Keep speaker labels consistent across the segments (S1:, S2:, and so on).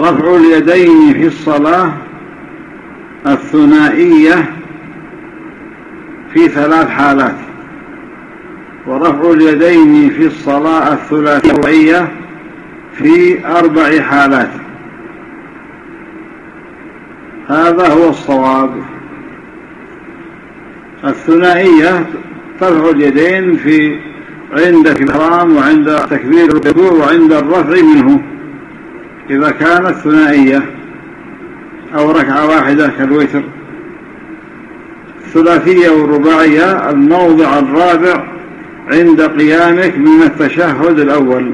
S1: رفع اليدين في الصلاة الثنائية في ثلاث حالات. ورفع اليدين في الصلاة الثلاثية في أربع حالات. هذا هو الصواب. الثنائية ترفع اليدين في عند الإحرام وعند تكبير الركوع وعند الرفع منه. إذا كانت ثنائية أو ركعة واحدة كالوتر الثلاثية والرباعية الموضع الرابع عند قيامك من التشهد الأول.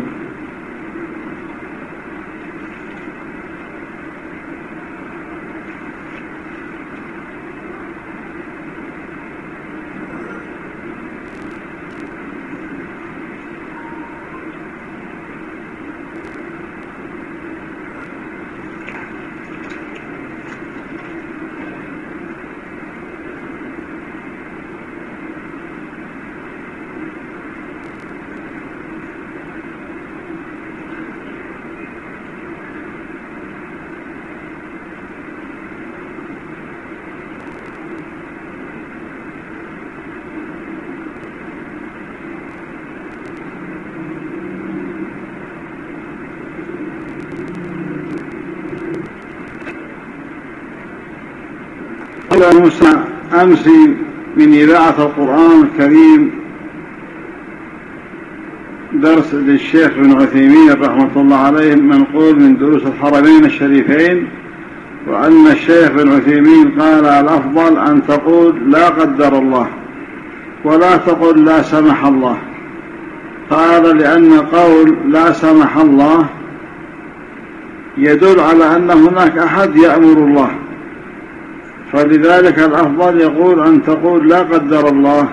S1: قال موسى أمس من إذاعة القرآن الكريم درس للشيخ بن عثيمين رحمة الله عليه منقول من دروس الحرمين الشريفين وأن الشيخ بن عثيمين قال الأفضل أن تقول لا قدر الله ولا تقول لا سمح الله. قال لأن قول لا سمح الله يدل على أن هناك أحد يأمر الله. فلذلك الأفضل يقول أن تقول لا قدر الله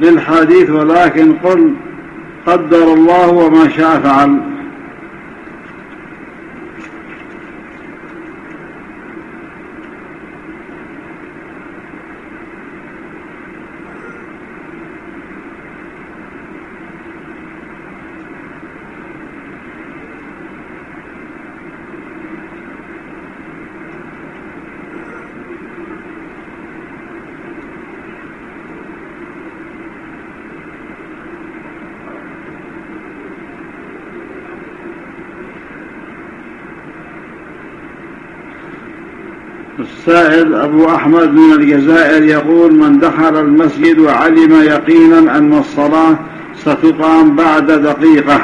S1: للحديث ولكن قل قدر الله وما شاء فعل. السائل أبو أحمد من الجزائر يقول من دخل المسجد وعلم يقينا أن الصلاة ستقام بعد دقيقة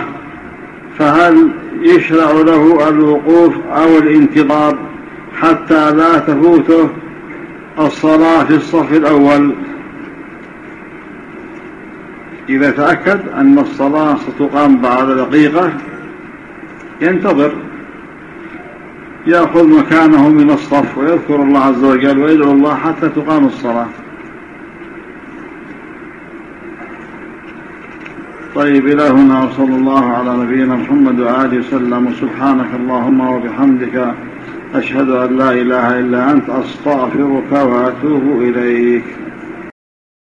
S1: فهل يشرع له الوقوف أو الانتظار حتى لا تفوته الصلاة في الصف الأول؟ إذا تأكد أن الصلاة ستقام بعد دقيقة ينتظر. يأخذ مكانه من الصف ويذكر الله عز وجل ويدعو الله حتى تقام الصلاة. طيب إلى هنا وصلى الله على نبينا محمد وآله وسلم. وسبحانك اللهم وبحمدك أشهد أن لا إله إلا أنت أستغفرك وأتوب إليك.